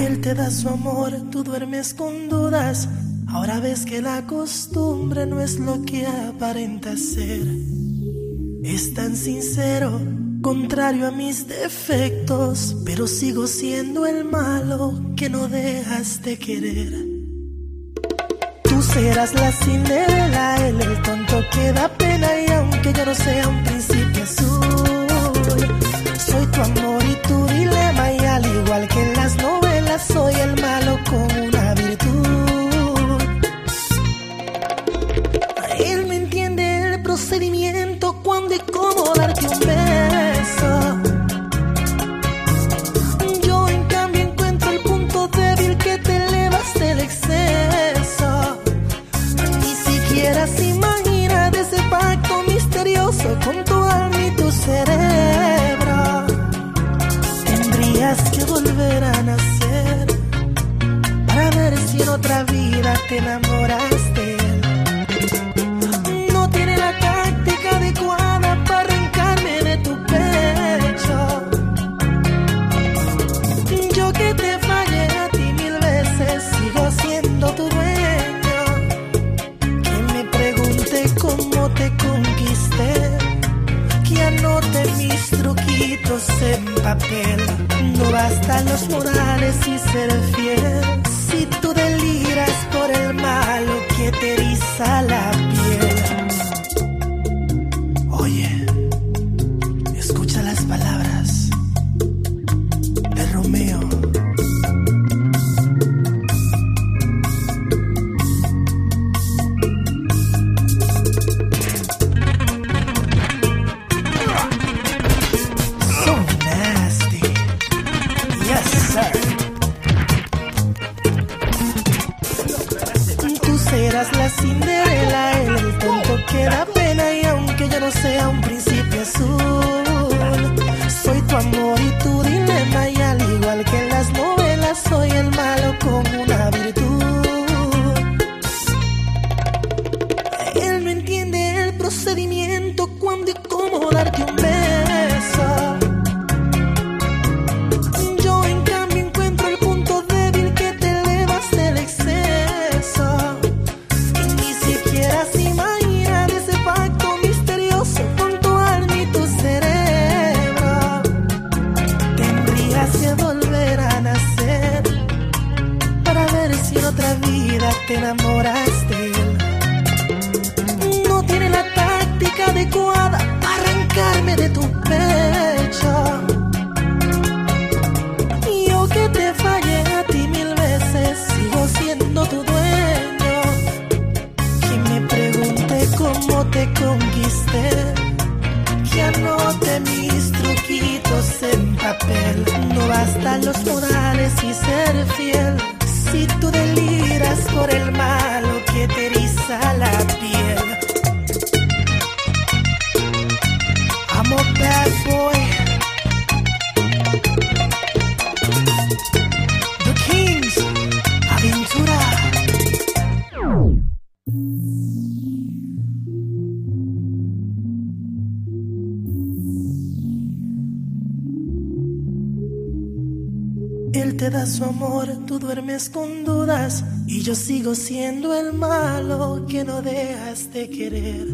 Él te da su amor, tú duermes con dudas. Ahora ves que la costumbre no es lo que aparenta ser. Es tan sincero, contrario a mis defectos, pero sigo siendo el malo que no dejas de querer. Tú serás la Cinderela, él el tonto que da pena y aunque yo no sea un príncipe azul, soy tu amor procedimiento cuando y cómo darte un beso. Yo en cambio encuentro el punto débil que te elevas del exceso. Ni siquiera se imagina de ese pacto misterioso con tu alma y tu cerebro. Tendrías que volver a nacer para ver si en otra vida te enamoras mis truquitos en papel. No bastan los morales y ser fiel. Si tú deliras por el malo que te eriza la piel. La Cinderela, él el tonto que da pena y aunque yo no sea un príncipe azul, soy tu amor te enamoras de él. No tiene la táctica adecuada para arrancarme de tu pecho. Yo que te fallé a ti mil veces, sigo siendo tu dueño. Que me pregunte cómo te conquisté, que anote mis truquitos en papel. No bastan los modales Él te da su amor, tú duermes con dudas y yo sigo siendo el malo que no dejas de querer.